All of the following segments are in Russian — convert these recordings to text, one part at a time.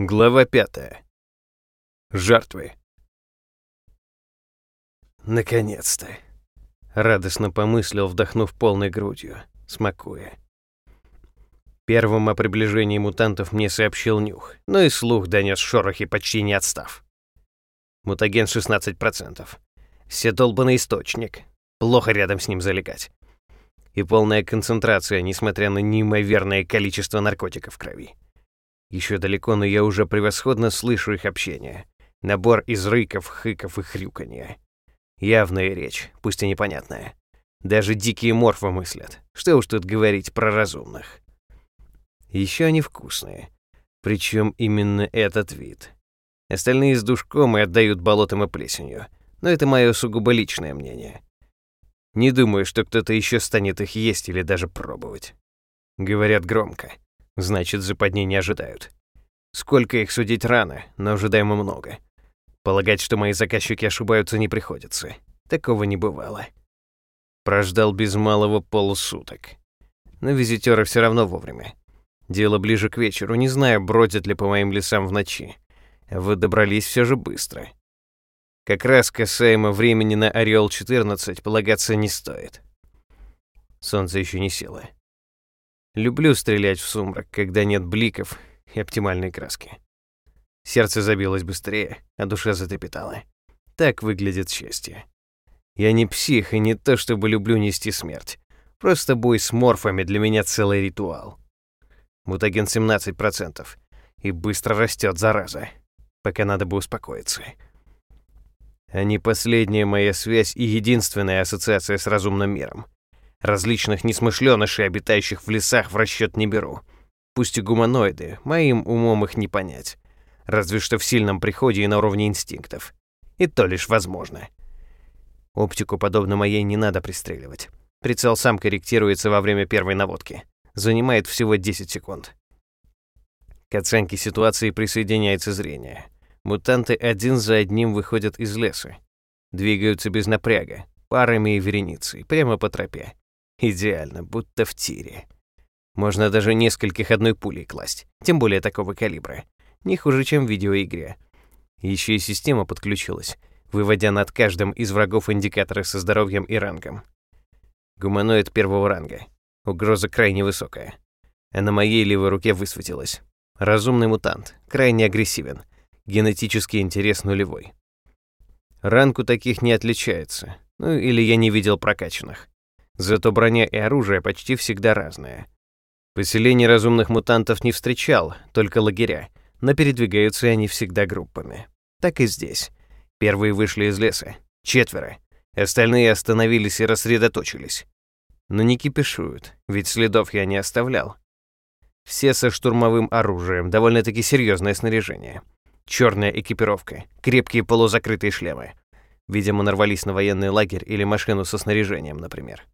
Глава пятая. Жертвы. Наконец-то. Радостно помыслил, вдохнув полной грудью, смакуя. Первым о приближении мутантов мне сообщил Нюх, но и слух донес шорохи, почти не отстав. Мутаген 16%. Все долбанный источник. Плохо рядом с ним залегать. И полная концентрация, несмотря на неимоверное количество наркотиков в крови. Еще далеко, но я уже превосходно слышу их общение. Набор из рыков, хыков и хрюканья. Явная речь, пусть и непонятная. Даже дикие морфы мыслят. Что уж тут говорить про разумных. Еще они вкусные. Причем именно этот вид. Остальные с душком и отдают болотом и плесенью. Но это мое сугубо личное мнение. Не думаю, что кто-то еще станет их есть или даже пробовать. Говорят громко. Значит, западни не ожидают. Сколько их судить рано, но ожидаемо много. Полагать, что мои заказчики ошибаются, не приходится. Такого не бывало. Прождал без малого полусуток. Но визитеры все равно вовремя. Дело ближе к вечеру, не знаю, бродят ли по моим лесам в ночи. Вы добрались все же быстро. Как раз касаемо времени на Ореол-14 полагаться не стоит. Солнце еще не село. Люблю стрелять в сумрак, когда нет бликов и оптимальной краски. Сердце забилось быстрее, а душа затрепетала. Так выглядит счастье. Я не псих и не то, чтобы люблю нести смерть. Просто бой с морфами для меня целый ритуал. Мутаген 17%. И быстро растет, зараза. Пока надо бы успокоиться. Они последняя моя связь и единственная ассоциация с разумным миром. Различных несмышленышей, обитающих в лесах, в расчет не беру. Пусть и гуманоиды, моим умом их не понять. Разве что в сильном приходе и на уровне инстинктов. И то лишь возможно. Оптику, подобно моей, не надо пристреливать. Прицел сам корректируется во время первой наводки. Занимает всего 10 секунд. К оценке ситуации присоединяется зрение. Мутанты один за одним выходят из леса. Двигаются без напряга, парами и вереницей, прямо по тропе. Идеально, будто в тире. Можно даже нескольких одной пулей класть, тем более такого калибра. Не хуже, чем в видеоигре. Еще и система подключилась, выводя над каждым из врагов индикаторы со здоровьем и рангом. Гуманоид первого ранга. Угроза крайне высокая. А на моей левой руке высветилась. Разумный мутант, крайне агрессивен. Генетический интерес нулевой. Ранг у таких не отличается. Ну, или я не видел прокачанных. Зато броня и оружие почти всегда разные. Поселений разумных мутантов не встречал, только лагеря, но передвигаются они всегда группами. Так и здесь. Первые вышли из леса. Четверо. Остальные остановились и рассредоточились. Но не кипишуют, ведь следов я не оставлял. Все со штурмовым оружием, довольно-таки серьезное снаряжение. Черная экипировка, крепкие полузакрытые шлемы. Видимо, нарвались на военный лагерь или машину со снаряжением, например.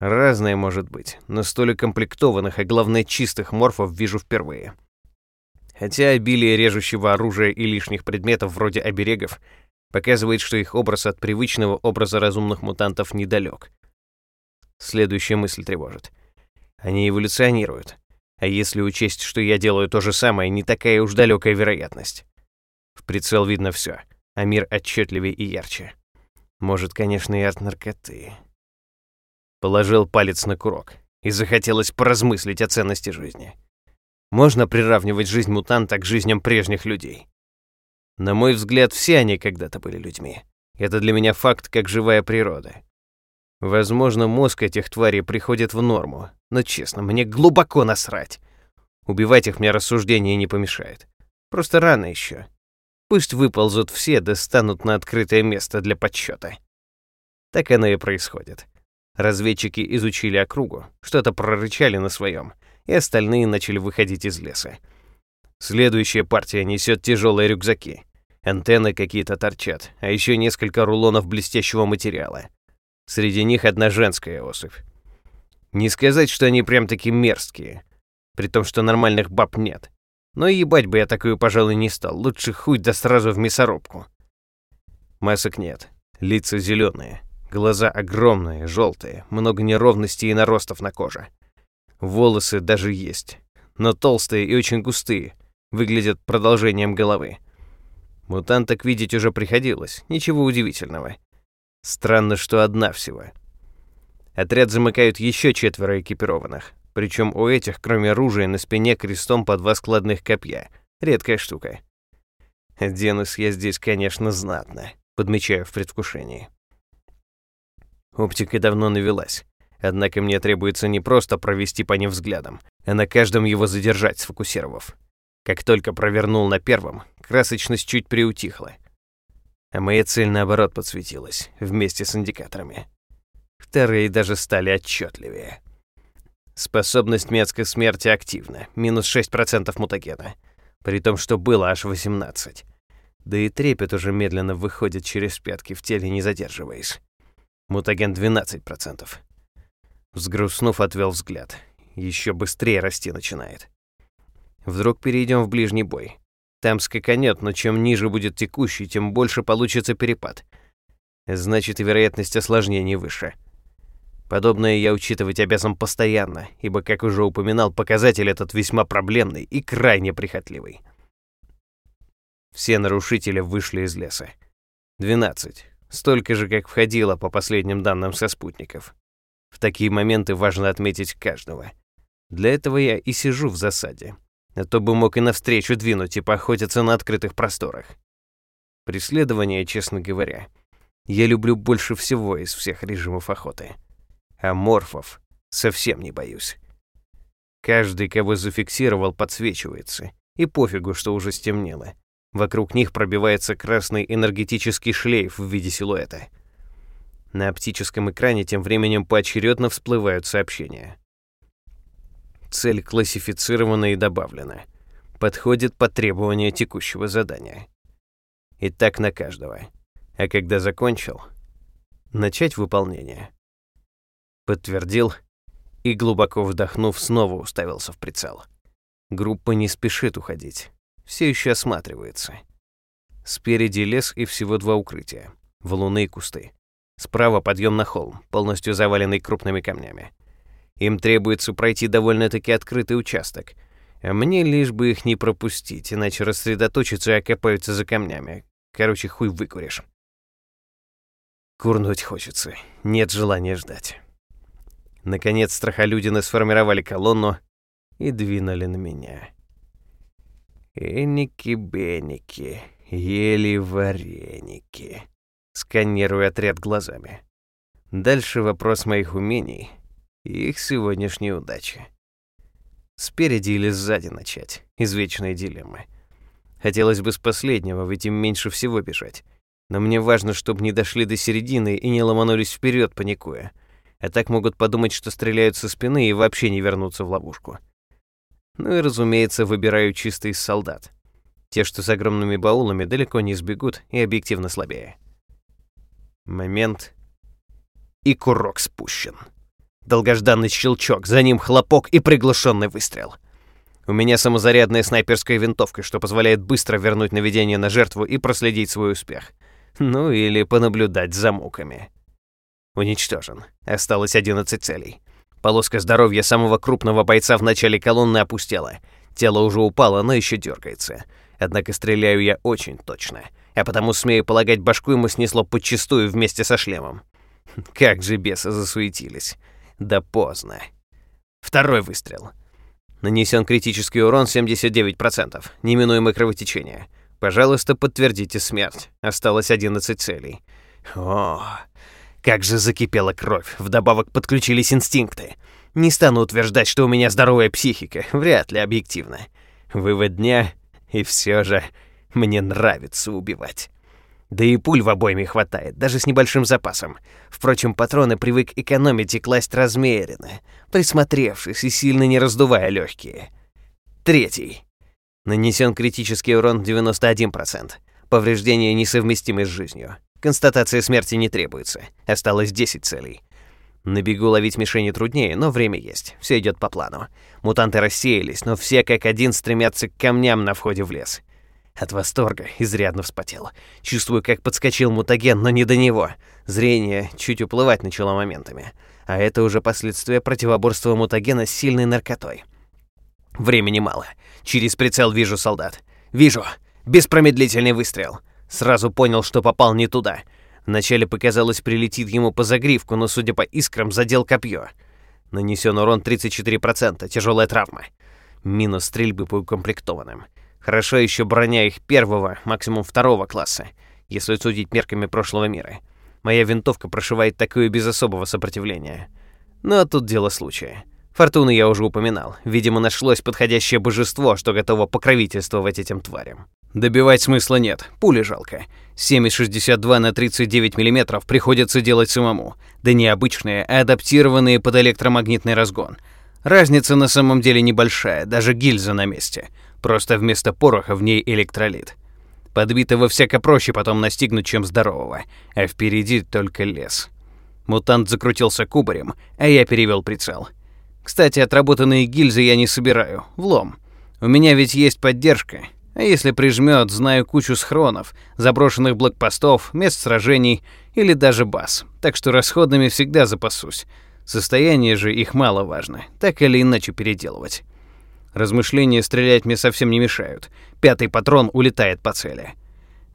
Разное может быть, но столь комплектованных, а главное чистых морфов вижу впервые. Хотя обилие режущего оружия и лишних предметов вроде оберегов показывает, что их образ от привычного образа разумных мутантов недалек. Следующая мысль тревожит. Они эволюционируют. А если учесть, что я делаю то же самое, не такая уж далекая вероятность. В прицел видно все, а мир отчетливее и ярче. Может, конечно, и от наркоты. Положил палец на курок, и захотелось поразмыслить о ценности жизни. Можно приравнивать жизнь мутанта к жизням прежних людей. На мой взгляд, все они когда-то были людьми. Это для меня факт, как живая природа. Возможно, мозг этих тварей приходит в норму, но честно, мне глубоко насрать. Убивать их мне рассуждение не помешает. Просто рано еще. Пусть выползут все, да на открытое место для подсчета. Так оно и происходит. Разведчики изучили округу, что-то прорычали на своем, и остальные начали выходить из леса. Следующая партия несет тяжелые рюкзаки. Антенны какие-то торчат, а еще несколько рулонов блестящего материала. Среди них одна женская особь. Не сказать, что они прям таки мерзкие, при том, что нормальных баб нет. Но ебать бы я такую, пожалуй, не стал. Лучше хуй да сразу в мясорубку. Масок нет, лица зеленые, Глаза огромные, желтые, много неровностей и наростов на коже. Волосы даже есть, но толстые и очень густые, выглядят продолжением головы. Мутанток видеть уже приходилось, ничего удивительного. Странно, что одна всего. Отряд замыкают еще четверо экипированных. Причем у этих, кроме оружия, на спине крестом по два складных копья. Редкая штука. Денус я здесь, конечно, знатно, подмечаю в предвкушении. Оптика давно навелась. Однако мне требуется не просто провести по ним взглядом, а на каждом его задержать, сфокусировав. Как только провернул на первом, красочность чуть приутихла. А моя цель, наоборот, подсветилась, вместе с индикаторами. Вторые даже стали отчетливее. Способность метской смерти активна, минус 6% мутагена, при том, что было аж 18. Да и трепет уже медленно выходит через пятки в теле, не задерживаясь. Мутаген 12%. Взгрустнув, отвел взгляд. Еще быстрее расти начинает. Вдруг перейдем в ближний бой. Там скаканет, но чем ниже будет текущий, тем больше получится перепад. Значит, и вероятность осложнений выше. Подобное я учитывать обязан постоянно, ибо, как уже упоминал, показатель этот весьма проблемный и крайне прихотливый. Все нарушители вышли из леса. 12. Столько же, как входило по последним данным со спутников. В такие моменты важно отметить каждого. Для этого я и сижу в засаде. А то бы мог и навстречу двинуть и поохотиться на открытых просторах. Преследование, честно говоря, я люблю больше всего из всех режимов охоты а морфов совсем не боюсь. Каждый, кого зафиксировал, подсвечивается, и пофигу, что уже стемнело. Вокруг них пробивается красный энергетический шлейф в виде силуэта. На оптическом экране тем временем поочередно всплывают сообщения. Цель классифицирована и добавлена. Подходит под требования текущего задания. И так на каждого. А когда закончил, начать выполнение подтвердил и, глубоко вдохнув, снова уставился в прицел. Группа не спешит уходить, все еще осматривается. Спереди лес и всего два укрытия, валуны и кусты. Справа подъем на холм, полностью заваленный крупными камнями. Им требуется пройти довольно-таки открытый участок, а мне лишь бы их не пропустить, иначе рассредоточиться и окопаются за камнями. Короче, хуй выкуришь. Курнуть хочется, нет желания ждать. Наконец страхолюдины сформировали колонну и двинули на меня. Эники-беники, ели вареники. Сканирую отряд глазами. Дальше вопрос моих умений и их сегодняшней удачи. Спереди или сзади начать? Извечные дилеммы. Хотелось бы с последнего, ведь им меньше всего бежать. Но мне важно, чтобы не дошли до середины и не ломанулись вперед, паникуя а так могут подумать, что стреляют со спины и вообще не вернуться в ловушку. Ну и, разумеется, выбираю чисто из солдат. Те, что с огромными баулами, далеко не сбегут и объективно слабее. Момент. И курок спущен. Долгожданный щелчок, за ним хлопок и приглушенный выстрел. У меня самозарядная снайперская винтовка, что позволяет быстро вернуть наведение на жертву и проследить свой успех. Ну или понаблюдать за муками. Уничтожен. Осталось 11 целей. Полоска здоровья самого крупного бойца в начале колонны опустела. Тело уже упало, но еще дергается. Однако стреляю я очень точно. А потому, смею полагать, башку ему снесло подчистую вместе со шлемом. Как же бесы засуетились. Да поздно. Второй выстрел. Нанесен критический урон 79%. Неминуемое кровотечение. Пожалуйста, подтвердите смерть. Осталось 11 целей. О, как же закипела кровь, вдобавок подключились инстинкты. Не стану утверждать, что у меня здоровая психика, вряд ли объективно. Вывод дня, и все же мне нравится убивать. Да и пуль в обойме хватает, даже с небольшим запасом. Впрочем, патроны привык экономить и класть размеренно, присмотревшись и сильно не раздувая легкие. Третий. Нанесен критический урон 91%. Повреждения несовместимы с жизнью. Констатация смерти не требуется. Осталось 10 целей. На бегу ловить мишени труднее, но время есть. Все идет по плану. Мутанты рассеялись, но все как один стремятся к камням на входе в лес. От восторга изрядно вспотел. Чувствую, как подскочил мутаген, но не до него. Зрение чуть уплывать начало моментами. А это уже последствия противоборства мутагена с сильной наркотой. Времени мало. Через прицел вижу солдат. Вижу. Беспромедлительный выстрел. Сразу понял, что попал не туда. Вначале показалось, прилетит ему по загривку, но, судя по искрам, задел копье. Нанесен урон 34%, тяжелая травма. Минус стрельбы по укомплектованным. Хорошо еще броня их первого, максимум второго класса, если судить мерками прошлого мира. Моя винтовка прошивает такое без особого сопротивления. Но тут дело случая. Фортуну я уже упоминал. Видимо, нашлось подходящее божество, что готово покровительствовать этим тварям. Добивать смысла нет, пули жалко. 7,62 на 39 мм приходится делать самому. Да не обычные, а адаптированные под электромагнитный разгон. Разница на самом деле небольшая, даже гильза на месте. Просто вместо пороха в ней электролит. Подбитого всяко проще потом настигнуть, чем здорового. А впереди только лес. Мутант закрутился кубарем, а я перевел прицел. Кстати, отработанные гильзы я не собираю. Влом. У меня ведь есть поддержка. А если прижмет, знаю кучу схронов, заброшенных блокпостов, мест сражений или даже баз. Так что расходными всегда запасусь. Состояние же их мало важно. Так или иначе переделывать. Размышления стрелять мне совсем не мешают. Пятый патрон улетает по цели.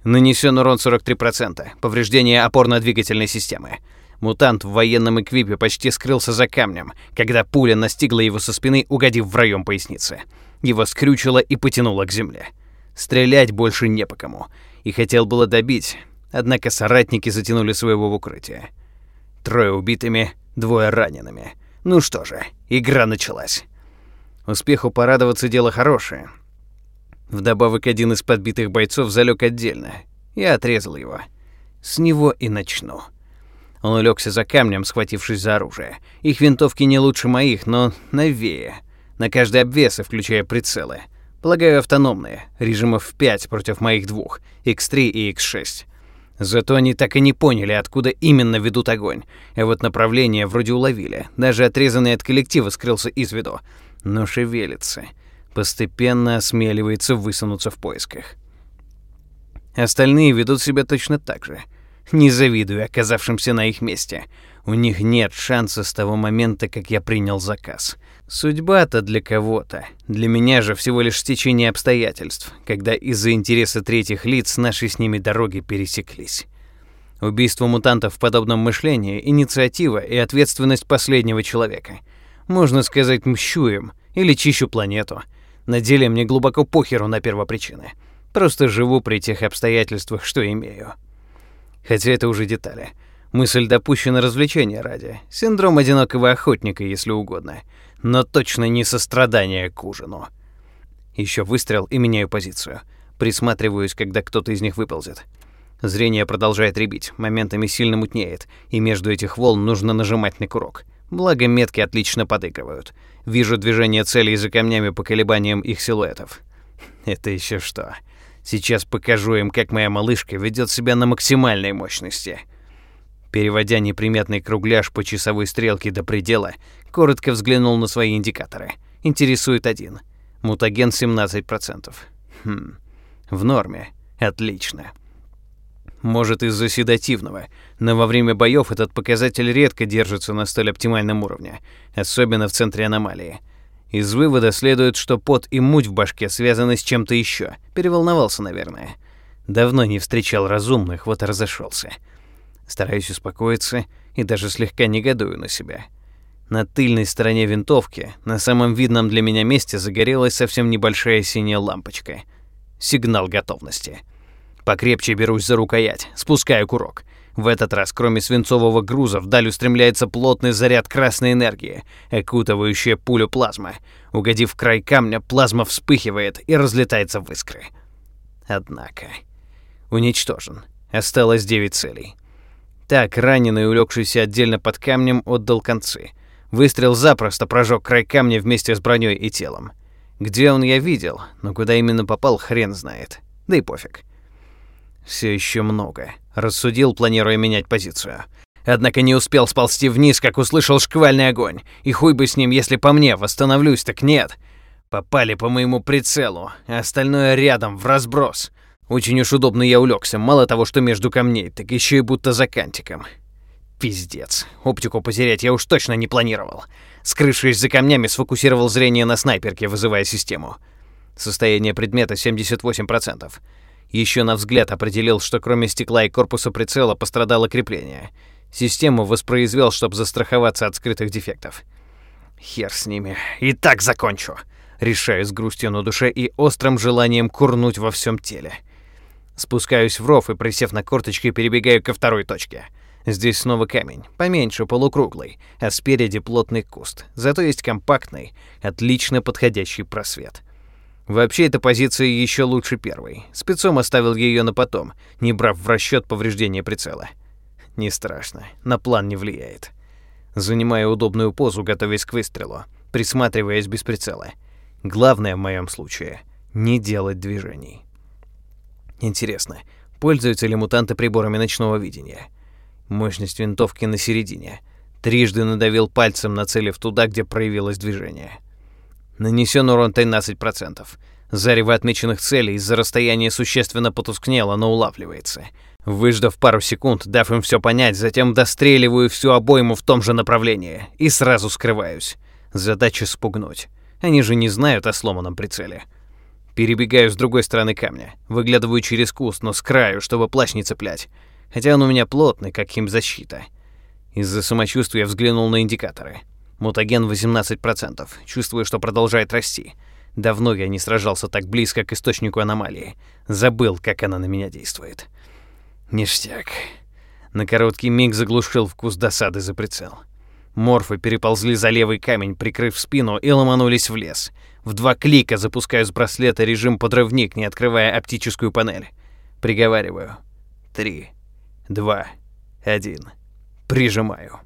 Нанесен урон 43%. Повреждение опорно-двигательной системы. Мутант в военном эквипе почти скрылся за камнем, когда пуля настигла его со спины, угодив в район поясницы. Его скрючило и потянуло к земле. Стрелять больше не по кому. И хотел было добить, однако соратники затянули своего в укрытие. Трое убитыми, двое ранеными. Ну что же, игра началась. Успеху порадоваться дело хорошее. Вдобавок один из подбитых бойцов залег отдельно. Я отрезал его. С него и начну. Он улегся за камнем, схватившись за оружие. Их винтовки не лучше моих, но новее. На каждой обвесы, включая прицелы. Полагаю, автономные. Режимов 5 против моих двух. X3 и X6. Зато они так и не поняли, откуда именно ведут огонь. А вот направление вроде уловили. Даже отрезанный от коллектива скрылся из виду но шевелится, постепенно осмеливается высунуться в поисках. Остальные ведут себя точно так же. Не завидую оказавшимся на их месте. У них нет шанса с того момента, как я принял заказ. Судьба-то для кого-то. Для меня же всего лишь стечение обстоятельств, когда из-за интереса третьих лиц наши с ними дороги пересеклись. Убийство мутантов в подобном мышлении – инициатива и ответственность последнего человека – можно сказать, мщу им или чищу планету. На деле мне глубоко похеру на первопричины. Просто живу при тех обстоятельствах, что имею. Хотя это уже детали. Мысль допущена развлечения ради. Синдром одинокого охотника, если угодно. Но точно не сострадание к ужину. Еще выстрел и меняю позицию. Присматриваюсь, когда кто-то из них выползет. Зрение продолжает ребить, моментами сильно мутнеет, и между этих волн нужно нажимать на курок. Благо метки отлично подыгрывают. Вижу движение целей за камнями по колебаниям их силуэтов. Это еще что? Сейчас покажу им, как моя малышка ведет себя на максимальной мощности. Переводя неприметный кругляш по часовой стрелке до предела, коротко взглянул на свои индикаторы. Интересует один. Мутаген 17%. Хм. В норме. Отлично. Может, из-за седативного, но во время боев этот показатель редко держится на столь оптимальном уровне, особенно в центре аномалии. Из вывода следует, что пот и муть в башке связаны с чем-то еще. Переволновался, наверное. Давно не встречал разумных, вот и разошелся. Стараюсь успокоиться и даже слегка негодую на себя. На тыльной стороне винтовки, на самом видном для меня месте, загорелась совсем небольшая синяя лампочка. Сигнал готовности. Покрепче берусь за рукоять, спускаю курок. В этот раз, кроме свинцового груза, вдаль устремляется плотный заряд красной энергии, окутывающая пулю плазма. Угодив в край камня, плазма вспыхивает и разлетается в искры. Однако... Уничтожен. Осталось девять целей. Так, раненый, улегшийся отдельно под камнем, отдал концы. Выстрел запросто прожег край камня вместе с броней и телом. Где он я видел, но куда именно попал, хрен знает. Да и пофиг. Все еще много. Рассудил, планируя менять позицию. Однако не успел сползти вниз, как услышал шквальный огонь. И хуй бы с ним, если по мне восстановлюсь, так нет. Попали по моему прицелу, а остальное рядом, в разброс. Очень уж удобно я улегся, мало того, что между камней, так еще и будто за кантиком. Пиздец. Оптику потерять я уж точно не планировал. Скрывшись за камнями, сфокусировал зрение на снайперке, вызывая систему. Состояние предмета 78%. Еще на взгляд определил, что кроме стекла и корпуса прицела пострадало крепление. Систему воспроизвел, чтобы застраховаться от скрытых дефектов. Хер с ними. И так закончу. Решаю с грустью на душе и острым желанием курнуть во всем теле. Спускаюсь в ров и, присев на корточки, перебегаю ко второй точке. Здесь снова камень, поменьше, полукруглый, а спереди плотный куст. Зато есть компактный, отлично подходящий просвет. Вообще, эта позиция еще лучше первой. Спецом оставил ее на потом, не брав в расчет повреждения прицела. Не страшно, на план не влияет. Занимаю удобную позу, готовясь к выстрелу, присматриваясь без прицела. Главное в моем случае — не делать движений. Интересно, пользуются ли мутанты приборами ночного видения? Мощность винтовки на середине. Трижды надавил пальцем, нацелив туда, где проявилось движение. Нанесен урон 13%. Зарево отмеченных целей из-за расстояния существенно потускнело, но улавливается. Выждав пару секунд, дав им все понять, затем достреливаю всю обойму в том же направлении и сразу скрываюсь. Задача спугнуть. Они же не знают о сломанном прицеле. Перебегаю с другой стороны камня, выглядываю через куст, но с краю, чтобы плащ не цеплять. Хотя он у меня плотный, как химзащита. Из-за самочувствия взглянул на индикаторы. Мутаген 18%. Чувствую, что продолжает расти. Давно я не сражался так близко к источнику аномалии. Забыл, как она на меня действует. Ништяк. На короткий миг заглушил вкус досады за прицел. Морфы переползли за левый камень, прикрыв спину, и ломанулись в лес. В два клика запускаю с браслета режим подрывник, не открывая оптическую панель. Приговариваю. Три, два, один. Прижимаю.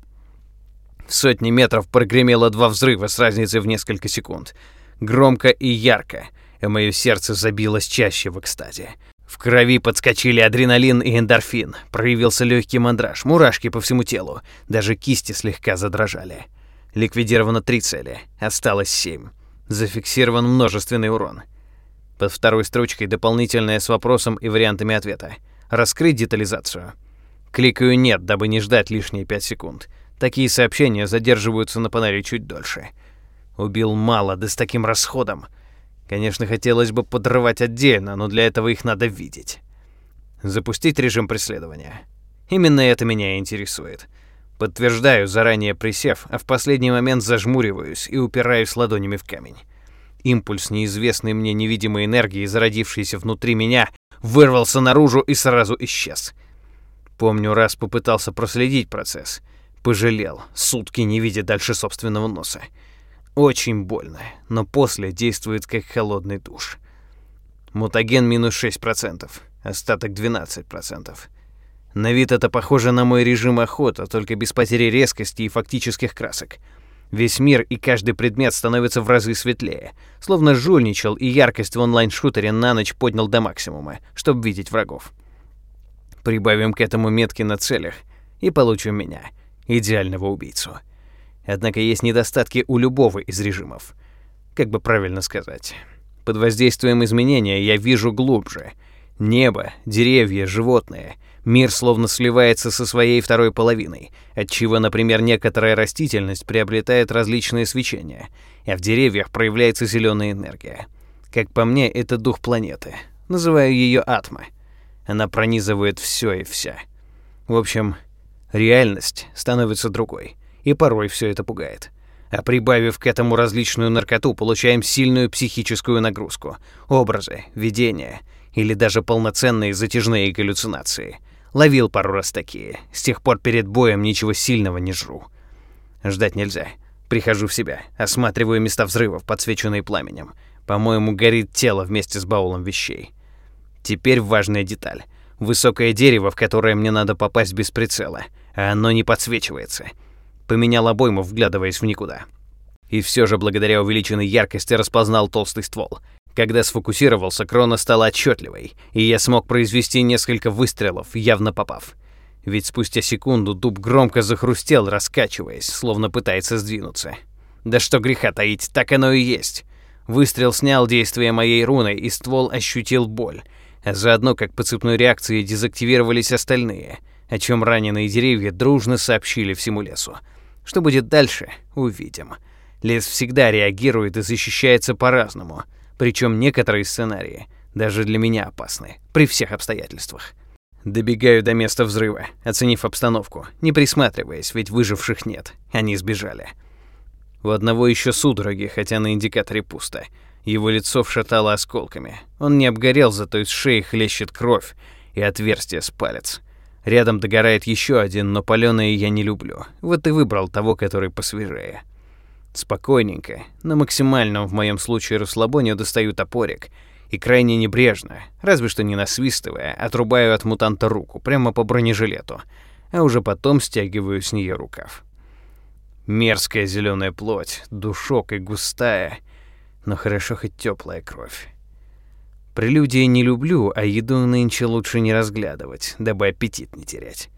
В сотни метров прогремело два взрыва с разницей в несколько секунд. Громко и ярко, и мое сердце забилось чаще в экстазе. В крови подскочили адреналин и эндорфин. Проявился легкий мандраж, мурашки по всему телу. Даже кисти слегка задрожали. Ликвидировано три цели, осталось семь. Зафиксирован множественный урон. Под второй строчкой дополнительное с вопросом и вариантами ответа. Раскрыть детализацию. Кликаю «Нет», дабы не ждать лишние 5 секунд. Такие сообщения задерживаются на панели чуть дольше. Убил мало, да с таким расходом. Конечно, хотелось бы подрывать отдельно, но для этого их надо видеть. Запустить режим преследования. Именно это меня интересует. Подтверждаю, заранее присев, а в последний момент зажмуриваюсь и упираюсь ладонями в камень. Импульс неизвестной мне невидимой энергии, зародившийся внутри меня, вырвался наружу и сразу исчез. Помню, раз попытался проследить процесс. Пожалел, сутки не видя дальше собственного носа. Очень больно, но после действует как холодный душ. Мутаген минус 6%, остаток 12%. На вид это похоже на мой режим охоты, только без потери резкости и фактических красок. Весь мир и каждый предмет становится в разы светлее, словно жульничал и яркость в онлайн-шутере на ночь поднял до максимума, чтобы видеть врагов. Прибавим к этому метки на целях и получим меня, идеального убийцу. Однако есть недостатки у любого из режимов. Как бы правильно сказать? Под воздействием изменения я вижу глубже. Небо, деревья, животные — Мир словно сливается со своей второй половиной, отчего, например, некоторая растительность приобретает различные свечения, а в деревьях проявляется зеленая энергия. Как по мне, это дух планеты. Называю ее Атма. Она пронизывает все и вся. В общем, реальность становится другой, и порой все это пугает. А прибавив к этому различную наркоту, получаем сильную психическую нагрузку, образы, видения или даже полноценные затяжные галлюцинации – Ловил пару раз такие. С тех пор перед боем ничего сильного не жру. Ждать нельзя. Прихожу в себя, осматриваю места взрывов, подсвеченные пламенем. По-моему, горит тело вместе с баулом вещей. Теперь важная деталь. Высокое дерево, в которое мне надо попасть без прицела, а оно не подсвечивается. Поменял обойму, вглядываясь в никуда. И все же благодаря увеличенной яркости распознал толстый ствол. Когда сфокусировался, крона стала отчетливой, и я смог произвести несколько выстрелов, явно попав. Ведь спустя секунду дуб громко захрустел, раскачиваясь, словно пытается сдвинуться. Да что греха таить, так оно и есть. Выстрел снял действие моей руны, и ствол ощутил боль. А заодно, как по цепной реакции, дезактивировались остальные. о чем раненые деревья дружно сообщили всему лесу. Что будет дальше, увидим. Лес всегда реагирует и защищается по-разному, причем некоторые сценарии даже для меня опасны, при всех обстоятельствах. Добегаю до места взрыва, оценив обстановку, не присматриваясь, ведь выживших нет, они сбежали. У одного еще судороги, хотя на индикаторе пусто. Его лицо вшатало осколками. Он не обгорел, зато из шеи хлещет кровь и отверстие с палец. Рядом догорает еще один, но палёные я не люблю. Вот и выбрал того, который посвежее. Спокойненько, на максимальном в моем случае расслабоне достаю топорик и крайне небрежно, разве что не насвистывая, отрубаю от мутанта руку прямо по бронежилету, а уже потом стягиваю с нее рукав. Мерзкая зеленая плоть, душок и густая, но хорошо хоть теплая кровь. Прелюдии не люблю, а еду нынче лучше не разглядывать, дабы аппетит не терять.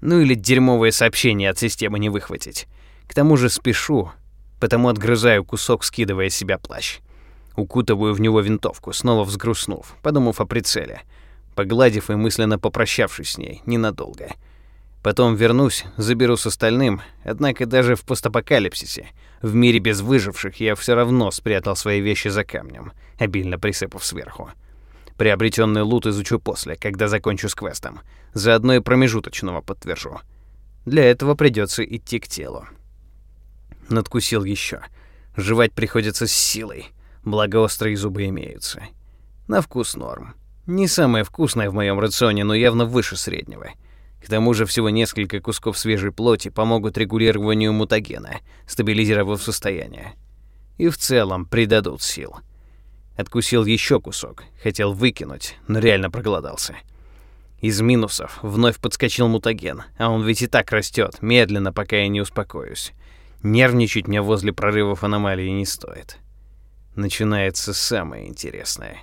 Ну или дерьмовое сообщение от системы не выхватить. К тому же спешу, потому отгрызаю кусок, скидывая с себя плащ. Укутываю в него винтовку, снова взгрустнув, подумав о прицеле, погладив и мысленно попрощавшись с ней ненадолго. Потом вернусь, заберу с остальным, однако даже в постапокалипсисе, в мире без выживших, я все равно спрятал свои вещи за камнем, обильно присыпав сверху. Приобретенный лут изучу после, когда закончу с квестом. Заодно и промежуточного подтвержу. Для этого придется идти к телу. Надкусил еще. Жевать приходится с силой, благо острые зубы имеются. На вкус норм. Не самое вкусное в моем рационе, но явно выше среднего. К тому же всего несколько кусков свежей плоти помогут регулированию мутагена, стабилизировав состояние. И в целом придадут сил. Откусил еще кусок, хотел выкинуть, но реально проголодался. Из минусов вновь подскочил мутаген, а он ведь и так растет, медленно, пока я не успокоюсь. Нервничать мне возле прорывов аномалии не стоит. Начинается самое интересное.